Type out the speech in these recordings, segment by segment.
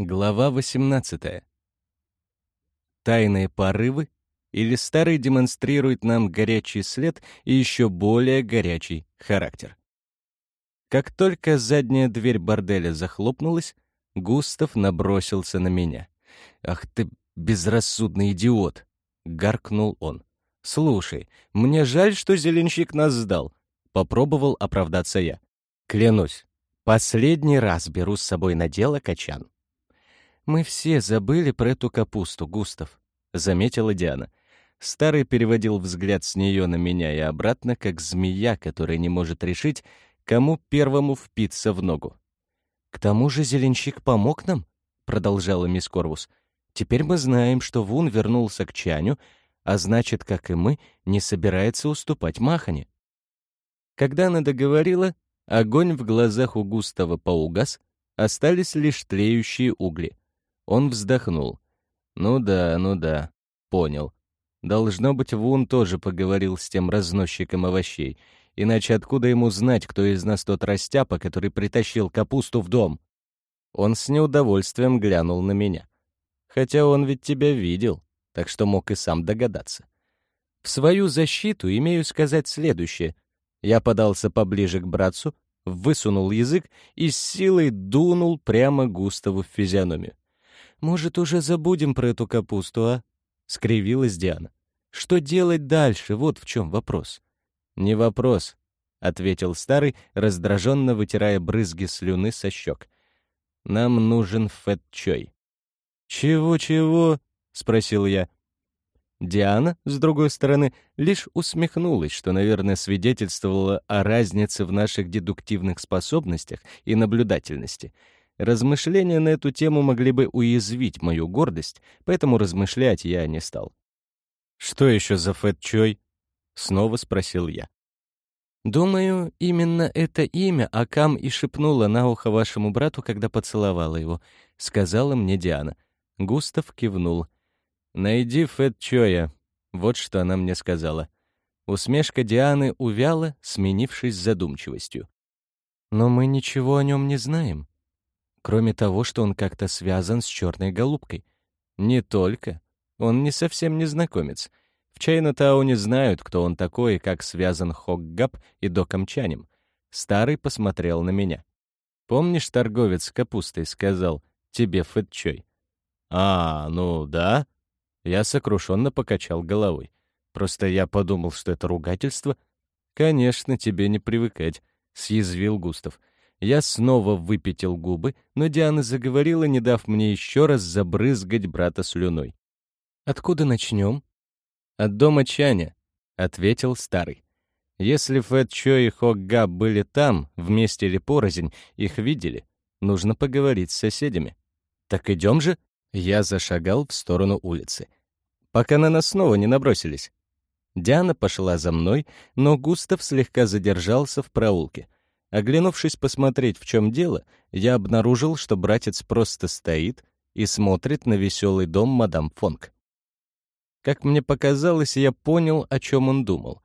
Глава 18. Тайные порывы или старый демонстрирует нам горячий след и еще более горячий характер. Как только задняя дверь борделя захлопнулась, Густав набросился на меня. «Ах ты безрассудный идиот!» — гаркнул он. «Слушай, мне жаль, что зеленщик нас сдал», — попробовал оправдаться я. «Клянусь, последний раз беру с собой на дело качан». «Мы все забыли про эту капусту, Густав», — заметила Диана. Старый переводил взгляд с нее на меня и обратно, как змея, которая не может решить, кому первому впиться в ногу. «К тому же зеленщик помог нам», — продолжала мисс Корвус. «Теперь мы знаем, что Вун вернулся к Чаню, а значит, как и мы, не собирается уступать Махане». Когда она договорила, огонь в глазах у Густава поугас, остались лишь тлеющие угли. Он вздохнул. «Ну да, ну да, понял. Должно быть, Вун тоже поговорил с тем разносчиком овощей. Иначе откуда ему знать, кто из нас тот растяпа, который притащил капусту в дом?» Он с неудовольствием глянул на меня. «Хотя он ведь тебя видел, так что мог и сам догадаться. В свою защиту имею сказать следующее. Я подался поближе к братцу, высунул язык и с силой дунул прямо Густаву в физиономию. «Может, уже забудем про эту капусту, а?» — скривилась Диана. «Что делать дальше? Вот в чем вопрос». «Не вопрос», — ответил старый, раздраженно вытирая брызги слюны со щек. «Нам нужен фэт-чой». «Чего-чего?» — спросил я. Диана, с другой стороны, лишь усмехнулась, что, наверное, свидетельствовало о разнице в наших дедуктивных способностях и наблюдательности — Размышления на эту тему могли бы уязвить мою гордость, поэтому размышлять я не стал. «Что еще за Фэт-Чой?» — снова спросил я. «Думаю, именно это имя Акам и шепнула на ухо вашему брату, когда поцеловала его», — сказала мне Диана. Густав кивнул. «Найди Фэт-Чоя», — вот что она мне сказала. Усмешка Дианы увяла, сменившись задумчивостью. «Но мы ничего о нем не знаем», кроме того, что он как-то связан с черной голубкой. Не только. Он не совсем незнакомец. В Чайна-тауне знают, кто он такой и как связан Хоггап и Докамчанем. Старый посмотрел на меня. «Помнишь, торговец с капустой сказал, тебе фэтчой?» «А, ну да». Я сокрушенно покачал головой. Просто я подумал, что это ругательство. «Конечно, тебе не привыкать», — съязвил Густав. Я снова выпятил губы, но Диана заговорила, не дав мне еще раз забрызгать брата слюной. «Откуда начнем?» «От дома Чаня», — ответил старый. «Если Фэт Чо и Хогга были там, вместе или порознь, их видели, нужно поговорить с соседями». «Так идем же?» Я зашагал в сторону улицы. Пока на нас снова не набросились. Диана пошла за мной, но Густав слегка задержался в проулке — Оглянувшись посмотреть, в чем дело, я обнаружил, что братец просто стоит и смотрит на веселый дом мадам Фонг. Как мне показалось, я понял, о чем он думал.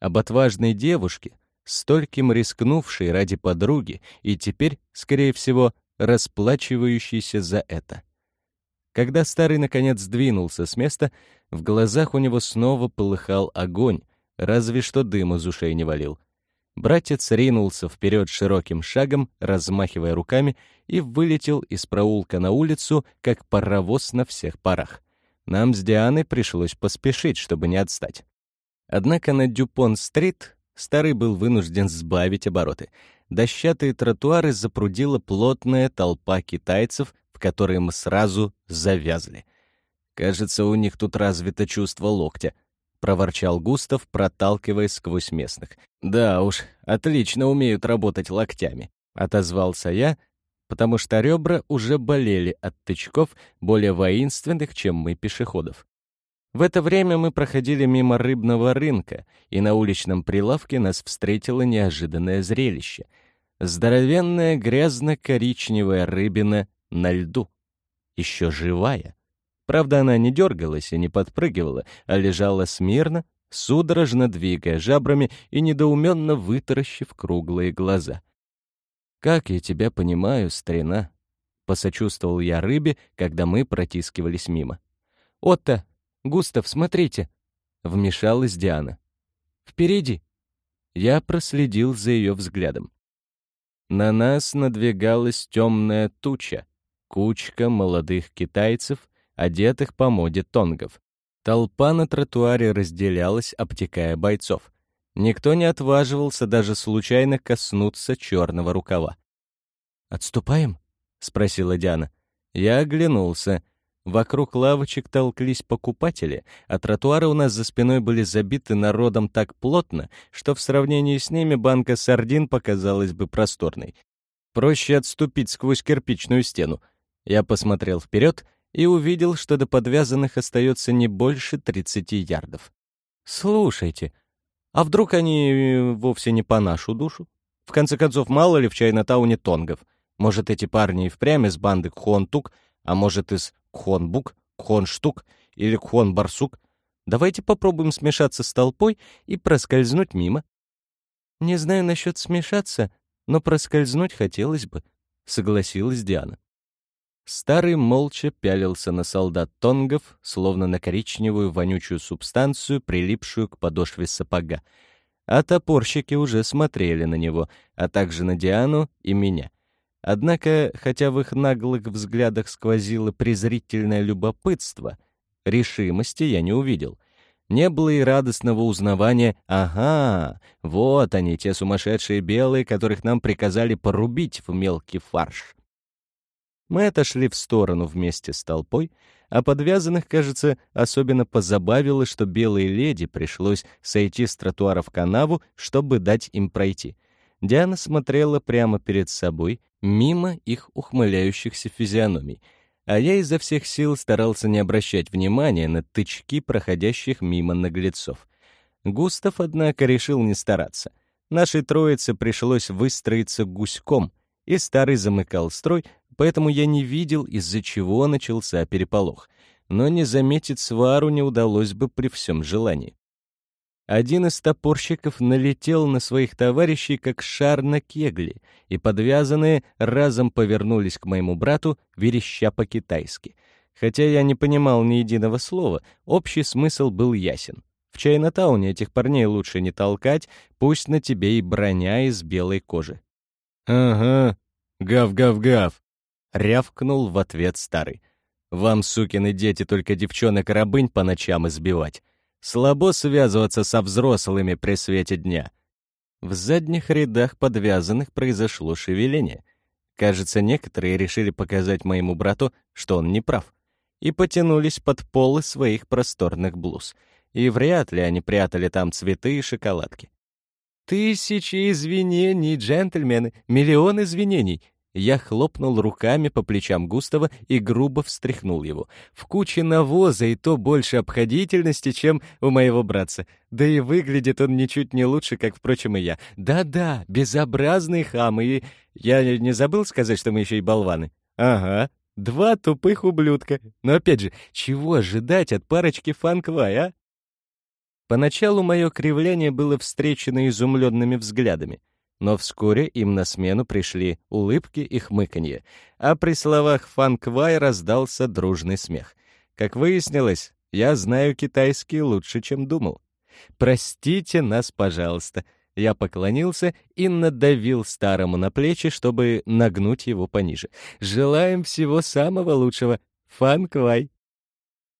Об отважной девушке, стольким рискнувшей ради подруги и теперь, скорее всего, расплачивающейся за это. Когда старый наконец сдвинулся с места, в глазах у него снова полыхал огонь, разве что дым из ушей не валил. Братец ринулся вперед широким шагом, размахивая руками, и вылетел из проулка на улицу, как паровоз на всех парах. Нам с Дианой пришлось поспешить, чтобы не отстать. Однако на Дюпон-стрит старый был вынужден сбавить обороты. Дощатые тротуары запрудила плотная толпа китайцев, в которые мы сразу завязли. Кажется, у них тут развито чувство локтя —— проворчал Густав, проталкиваясь сквозь местных. «Да уж, отлично умеют работать локтями», — отозвался я, потому что ребра уже болели от тычков, более воинственных, чем мы, пешеходов. В это время мы проходили мимо рыбного рынка, и на уличном прилавке нас встретило неожиданное зрелище. Здоровенная грязно-коричневая рыбина на льду. Еще живая. Правда, она не дергалась и не подпрыгивала, а лежала смирно, судорожно двигая жабрами и недоуменно вытаращив круглые глаза. «Как я тебя понимаю, старина?» посочувствовал я рыбе, когда мы протискивались мимо. «Отто! Густав, смотрите!» — вмешалась Диана. «Впереди!» Я проследил за ее взглядом. На нас надвигалась темная туча, кучка молодых китайцев, одетых по моде тонгов. Толпа на тротуаре разделялась, обтекая бойцов. Никто не отваживался даже случайно коснуться черного рукава. «Отступаем?» — спросила Диана. Я оглянулся. Вокруг лавочек толклись покупатели, а тротуары у нас за спиной были забиты народом так плотно, что в сравнении с ними банка сардин показалась бы просторной. Проще отступить сквозь кирпичную стену. Я посмотрел вперед и увидел, что до подвязанных остается не больше 30 ярдов. «Слушайте», а вдруг они э, вовсе не по нашу душу? В конце концов, мало ли в Чайнатауне тонгов. Может, эти парни и впрямь из банды Кхонтук, а может, из Кхонбук, Кхонштук или Кхонбарсук. Давайте попробуем смешаться с толпой и проскользнуть мимо. Не знаю насчет смешаться, но проскользнуть хотелось бы, согласилась Диана. Старый молча пялился на солдат тонгов, словно на коричневую вонючую субстанцию, прилипшую к подошве сапога. А топорщики уже смотрели на него, а также на Диану и меня. Однако, хотя в их наглых взглядах сквозило презрительное любопытство, решимости я не увидел. Не было и радостного узнавания «Ага, вот они, те сумасшедшие белые, которых нам приказали порубить в мелкий фарш». Мы отошли в сторону вместе с толпой, а подвязанных, кажется, особенно позабавило, что белой леди пришлось сойти с тротуара в канаву, чтобы дать им пройти. Диана смотрела прямо перед собой, мимо их ухмыляющихся физиономий, а я изо всех сил старался не обращать внимания на тычки проходящих мимо наглецов. Густав, однако, решил не стараться. Нашей троице пришлось выстроиться гуськом, и старый замыкал строй, поэтому я не видел, из-за чего начался переполох. Но не заметить свару не удалось бы при всем желании. Один из топорщиков налетел на своих товарищей, как шар на кегли, и подвязанные разом повернулись к моему брату, вереща по-китайски. Хотя я не понимал ни единого слова, общий смысл был ясен. В Чайнатауне этих парней лучше не толкать, пусть на тебе и броня из белой кожи. «Ага, гав-гав-гав», рявкнул в ответ старый. «Вам, сукины дети, только девчонок-рабынь по ночам избивать. Слабо связываться со взрослыми при свете дня». В задних рядах подвязанных произошло шевеление. Кажется, некоторые решили показать моему брату, что он не прав, и потянулись под полы своих просторных блуз. И вряд ли они прятали там цветы и шоколадки. «Тысячи извинений, джентльмены, миллион извинений!» Я хлопнул руками по плечам Густава и грубо встряхнул его. В куче навоза и то больше обходительности, чем у моего братца. Да и выглядит он ничуть не лучше, как, впрочем, и я. Да-да, безобразный хам, и... Я не забыл сказать, что мы еще и болваны? Ага, два тупых ублюдка. Но опять же, чего ожидать от парочки фанквай, а? Поначалу мое кривляние было встречено изумленными взглядами. Но вскоре им на смену пришли улыбки и хмыканье, а при словах «фанквай» раздался дружный смех. Как выяснилось, я знаю китайский лучше, чем думал. «Простите нас, пожалуйста», я поклонился и надавил старому на плечи, чтобы нагнуть его пониже. «Желаем всего самого лучшего. Фанквай!»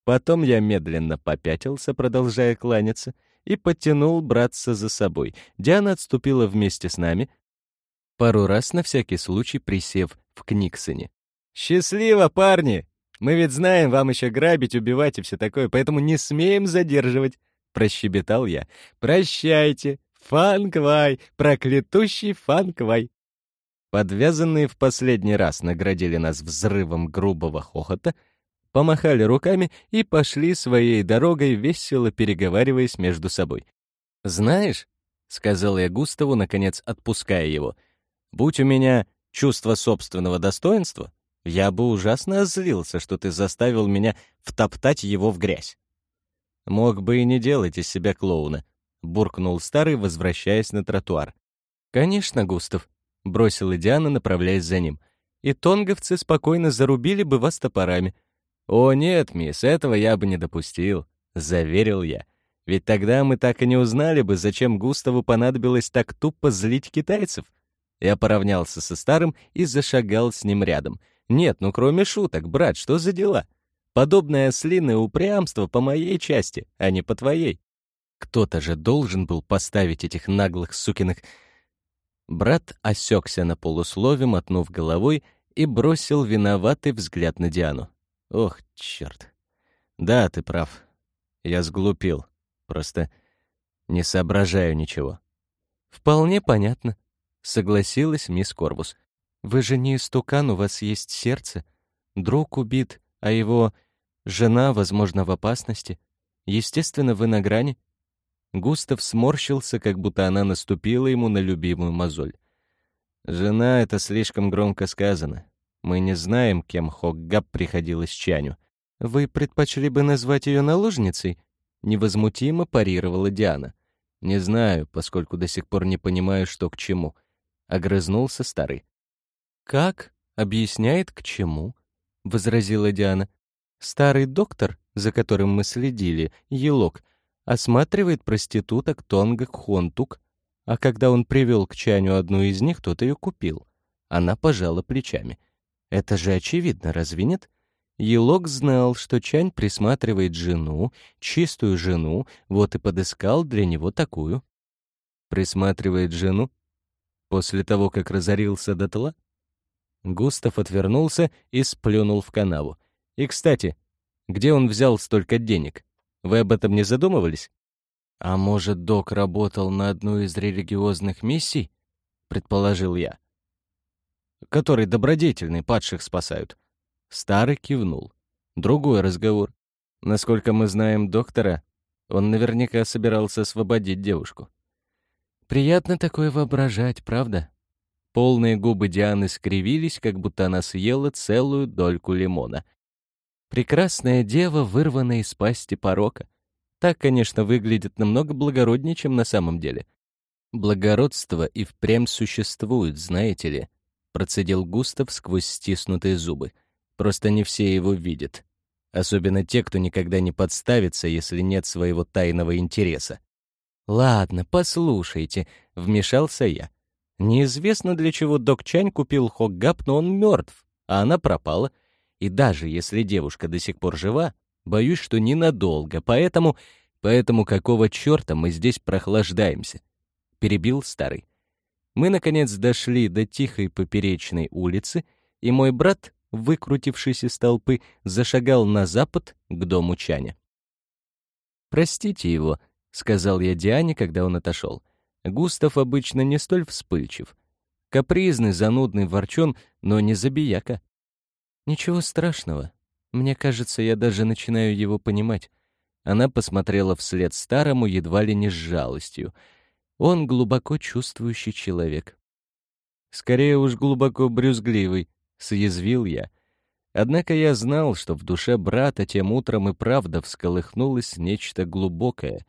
Потом я медленно попятился, продолжая кланяться и подтянул братца за собой. Диана отступила вместе с нами, пару раз на всякий случай присев в Книксоне. «Счастливо, парни! Мы ведь знаем, вам еще грабить, убивать и все такое, поэтому не смеем задерживать!» — прощебетал я. «Прощайте! Фанквай! Проклятущий Фанквай!» Подвязанные в последний раз наградили нас взрывом грубого хохота — помахали руками и пошли своей дорогой, весело переговариваясь между собой. «Знаешь», — сказал я Густаву, наконец отпуская его, «будь у меня чувство собственного достоинства, я бы ужасно озлился, что ты заставил меня втоптать его в грязь». «Мог бы и не делать из себя клоуна», — буркнул старый, возвращаясь на тротуар. «Конечно, Густав», — бросила Диана, направляясь за ним. и тонговцы спокойно зарубили бы вас топорами. «О, нет, мисс, этого я бы не допустил», — заверил я. «Ведь тогда мы так и не узнали бы, зачем Густаву понадобилось так тупо злить китайцев». Я поравнялся со старым и зашагал с ним рядом. «Нет, ну кроме шуток, брат, что за дела? Подобное ослиное упрямство по моей части, а не по твоей. Кто-то же должен был поставить этих наглых сукиных...» Брат осекся на полуслове, мотнув головой, и бросил виноватый взгляд на Диану. Ох, черт. Да, ты прав. Я сглупил. Просто не соображаю ничего. Вполне понятно, согласилась мисс Корвус. Вы же не истукан, у вас есть сердце. Друг убит, а его жена, возможно, в опасности. Естественно, вы на грани. Густав сморщился, как будто она наступила ему на любимую мозоль. «Жена — это слишком громко сказано. Мы не знаем, кем Хоггаб приходилось Чаню. Вы предпочли бы назвать ее наложницей? Невозмутимо парировала Диана. Не знаю, поскольку до сих пор не понимаю, что к чему. Огрызнулся старый. Как? Объясняет, к чему? Возразила Диана. Старый доктор, за которым мы следили, Елок, осматривает проституток Тонгак Хонтук, а когда он привел к Чаню одну из них, тот ее купил. Она пожала плечами. Это же очевидно, разве нет? Елок знал, что Чань присматривает жену, чистую жену, вот и подыскал для него такую. Присматривает жену? После того, как разорился дотла? Густав отвернулся и сплюнул в канаву. И, кстати, где он взял столько денег? Вы об этом не задумывались? А может, док работал на одну из религиозных миссий? Предположил я который добродетельный, падших спасают. Старый кивнул. Другой разговор. Насколько мы знаем доктора, он наверняка собирался освободить девушку. Приятно такое воображать, правда? Полные губы Дианы скривились, как будто она съела целую дольку лимона. Прекрасная дева, вырванная из пасти порока. Так, конечно, выглядит намного благороднее, чем на самом деле. Благородство и впрямь существует, знаете ли процедил Густав сквозь стиснутые зубы. Просто не все его видят. Особенно те, кто никогда не подставится, если нет своего тайного интереса. «Ладно, послушайте», — вмешался я. «Неизвестно, для чего док Чань купил Хоггап, но он мертв, а она пропала. И даже если девушка до сих пор жива, боюсь, что ненадолго, поэтому... Поэтому какого черта мы здесь прохлаждаемся?» — перебил старый. Мы, наконец, дошли до тихой поперечной улицы, и мой брат, выкрутившись из толпы, зашагал на запад к дому Чаня. «Простите его», — сказал я Диане, когда он отошел. Густав обычно не столь вспыльчив. Капризный, занудный ворчон, но не забияка. «Ничего страшного. Мне кажется, я даже начинаю его понимать». Она посмотрела вслед старому едва ли не с жалостью — он глубоко чувствующий человек. Скорее уж глубоко брюзгливый, съязвил я. Однако я знал, что в душе брата тем утром и правда всколыхнулось нечто глубокое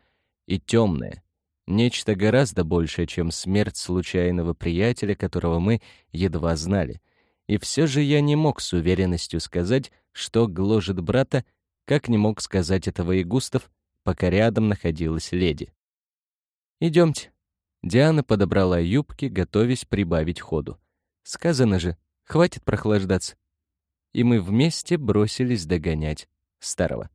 и темное, нечто гораздо большее, чем смерть случайного приятеля, которого мы едва знали. И все же я не мог с уверенностью сказать, что гложет брата, как не мог сказать этого и Густав, пока рядом находилась леди. «Идемте», Диана подобрала юбки, готовясь прибавить ходу. Сказано же, хватит прохлаждаться. И мы вместе бросились догонять старого.